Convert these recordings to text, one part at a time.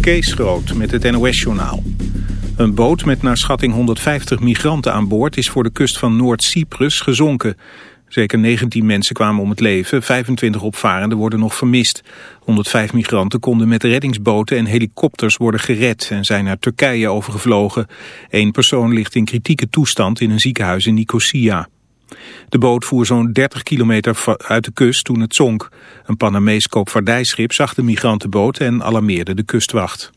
Kees Groot met het NOS-journaal. Een boot met naar schatting 150 migranten aan boord is voor de kust van Noord-Cyprus gezonken. Zeker 19 mensen kwamen om het leven, 25 opvarenden worden nog vermist. 105 migranten konden met reddingsboten en helikopters worden gered en zijn naar Turkije overgevlogen. Eén persoon ligt in kritieke toestand in een ziekenhuis in Nicosia. De boot voer zo'n 30 kilometer uit de kust toen het zonk. Een Panamees koopvaardijschip zag de migrantenboot en alarmeerde de kustwacht.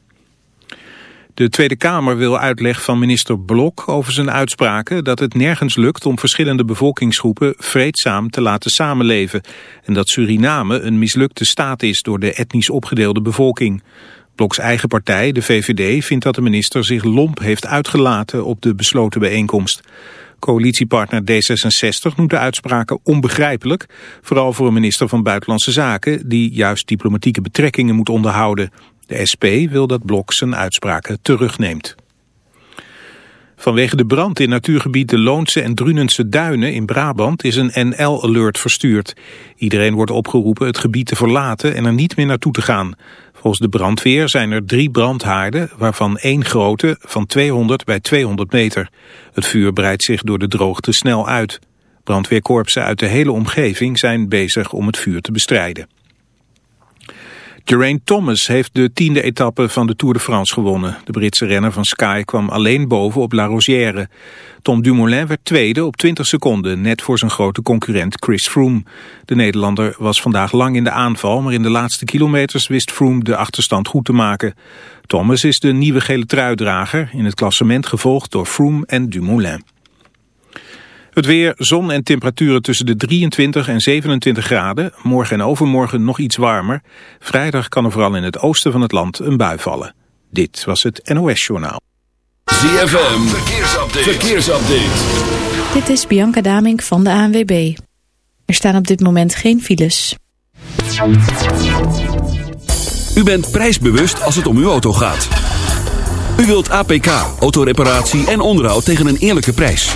De Tweede Kamer wil uitleg van minister Blok over zijn uitspraken dat het nergens lukt om verschillende bevolkingsgroepen vreedzaam te laten samenleven en dat Suriname een mislukte staat is door de etnisch opgedeelde bevolking. Bloks eigen partij, de VVD, vindt dat de minister zich lomp heeft uitgelaten op de besloten bijeenkomst. Coalitiepartner D66 noemt de uitspraken onbegrijpelijk, vooral voor een minister van Buitenlandse Zaken die juist diplomatieke betrekkingen moet onderhouden. De SP wil dat Blok zijn uitspraken terugneemt. Vanwege de brand in natuurgebied de Loonse en Drunense Duinen in Brabant is een NL-alert verstuurd. Iedereen wordt opgeroepen het gebied te verlaten en er niet meer naartoe te gaan. Volgens de brandweer zijn er drie brandhaarden, waarvan één grote van 200 bij 200 meter. Het vuur breidt zich door de droogte snel uit. Brandweerkorpsen uit de hele omgeving zijn bezig om het vuur te bestrijden. Geraint Thomas heeft de tiende etappe van de Tour de France gewonnen. De Britse renner van Sky kwam alleen boven op La Rosière. Tom Dumoulin werd tweede op 20 seconden, net voor zijn grote concurrent Chris Froome. De Nederlander was vandaag lang in de aanval, maar in de laatste kilometers wist Froome de achterstand goed te maken. Thomas is de nieuwe gele truidrager, in het klassement gevolgd door Froome en Dumoulin. Het weer, zon en temperaturen tussen de 23 en 27 graden. Morgen en overmorgen nog iets warmer. Vrijdag kan er vooral in het oosten van het land een bui vallen. Dit was het NOS Journaal. ZFM, verkeersupdate. verkeersupdate. Dit is Bianca Damink van de ANWB. Er staan op dit moment geen files. U bent prijsbewust als het om uw auto gaat. U wilt APK, autoreparatie en onderhoud tegen een eerlijke prijs.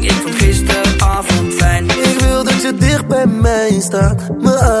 can't stop.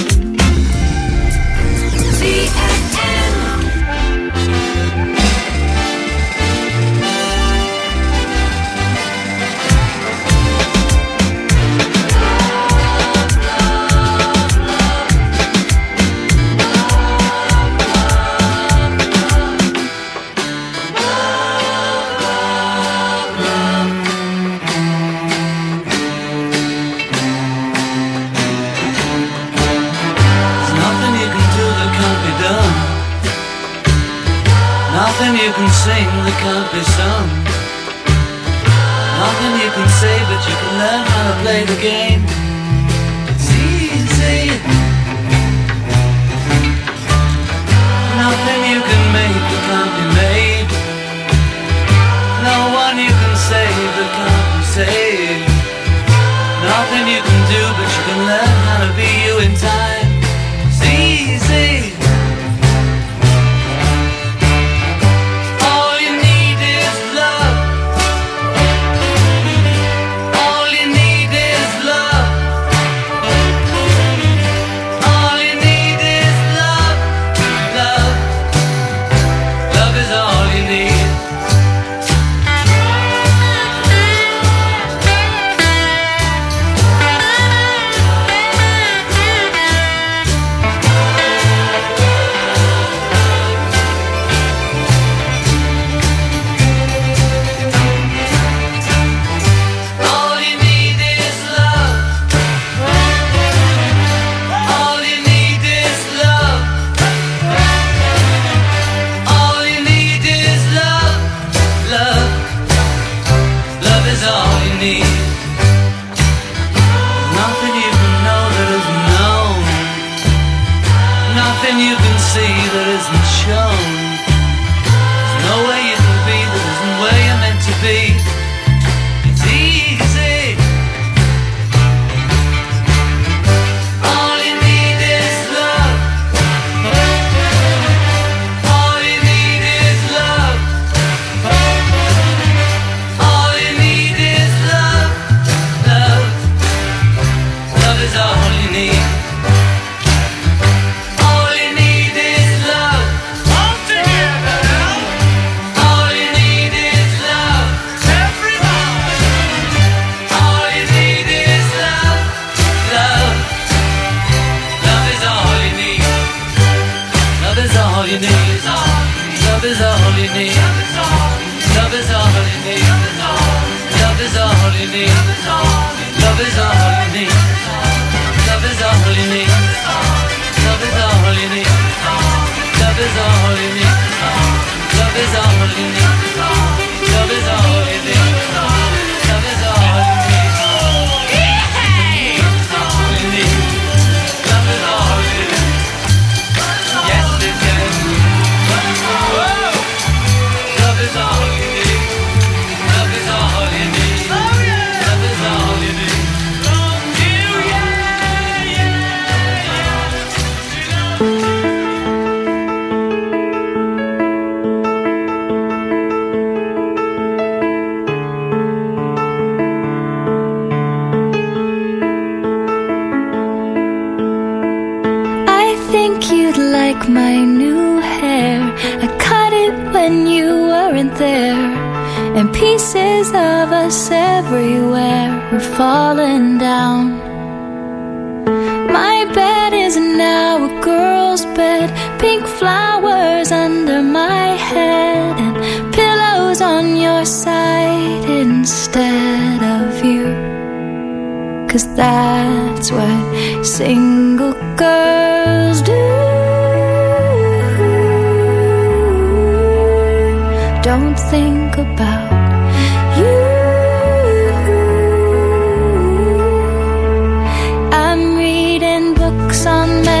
nothing you can see that isn't shown. everywhere we're falling down. My bed is now a girl's bed, pink flowers under my head, and pillows on your side instead of you. Cause that's what single girls do. Don't think about books on me.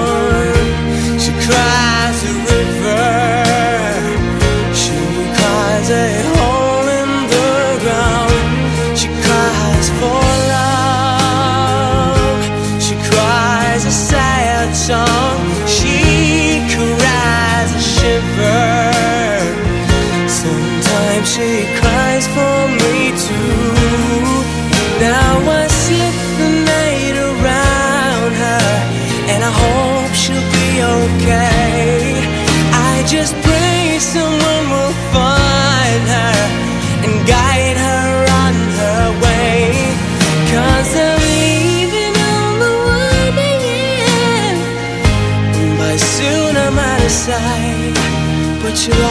you are.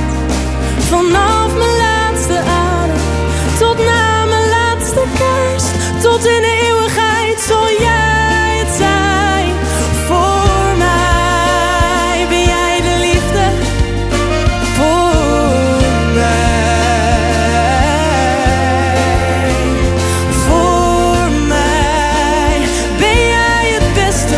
Vanaf mijn laatste adem tot na mijn laatste kerst. Tot in de eeuwigheid zal jij het zijn. Voor mij ben jij de liefde. Voor mij. Voor mij ben jij het beste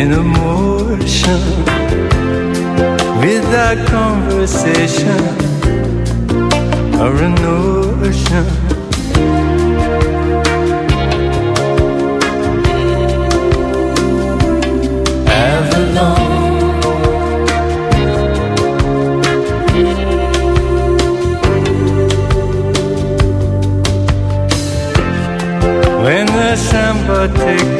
in a motion without conversation or a notion. Avalon. When the samba takes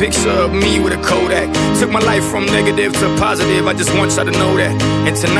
picture of me with a Kodak. Took my life from negative to positive, I just want y'all to know that. And tonight,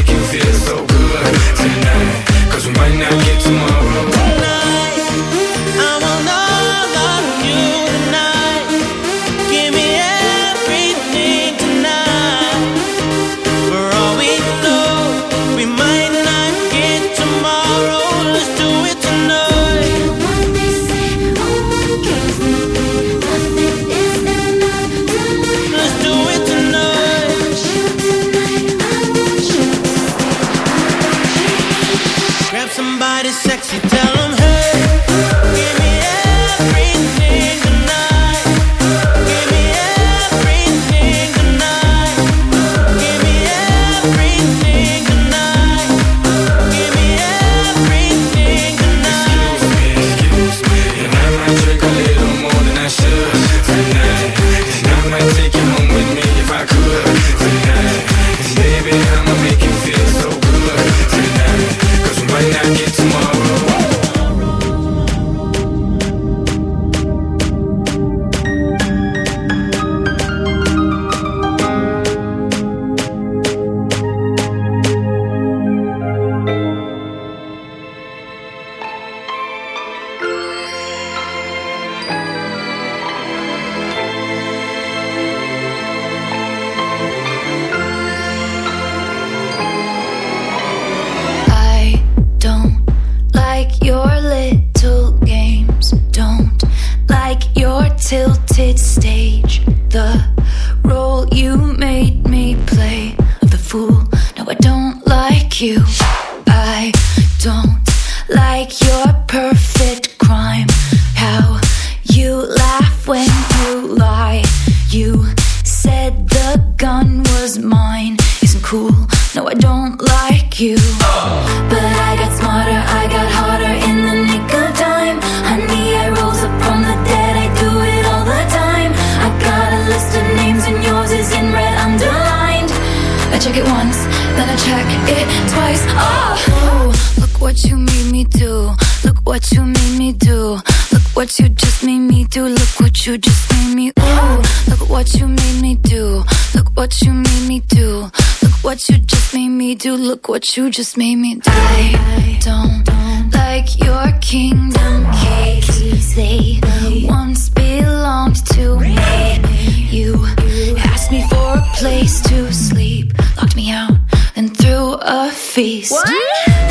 what you just made me do. I don't like your kingdom keys. They once belonged to me. You asked me for a place to sleep, locked me out, then threw a feast.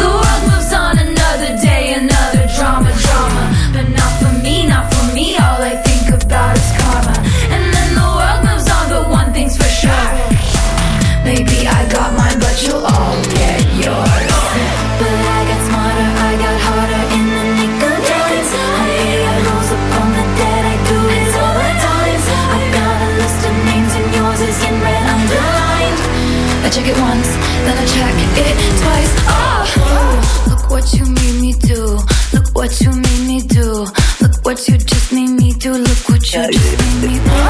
The world moves on another day, another drama, drama. But not for me, not for me. All I think about is karma. And then the world moves on, but one thing's for sure. Maybe I got mine, but you'll check it once, then I check it twice. Oh, Look what you made me do. Look what you made me do. Look what you just made me do. Look what you just made me do.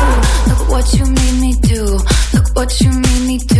Look what you made me do. Look what you made me do.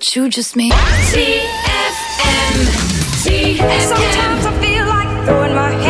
What you just made TFM. TFM. Sometimes I feel like throwing my hands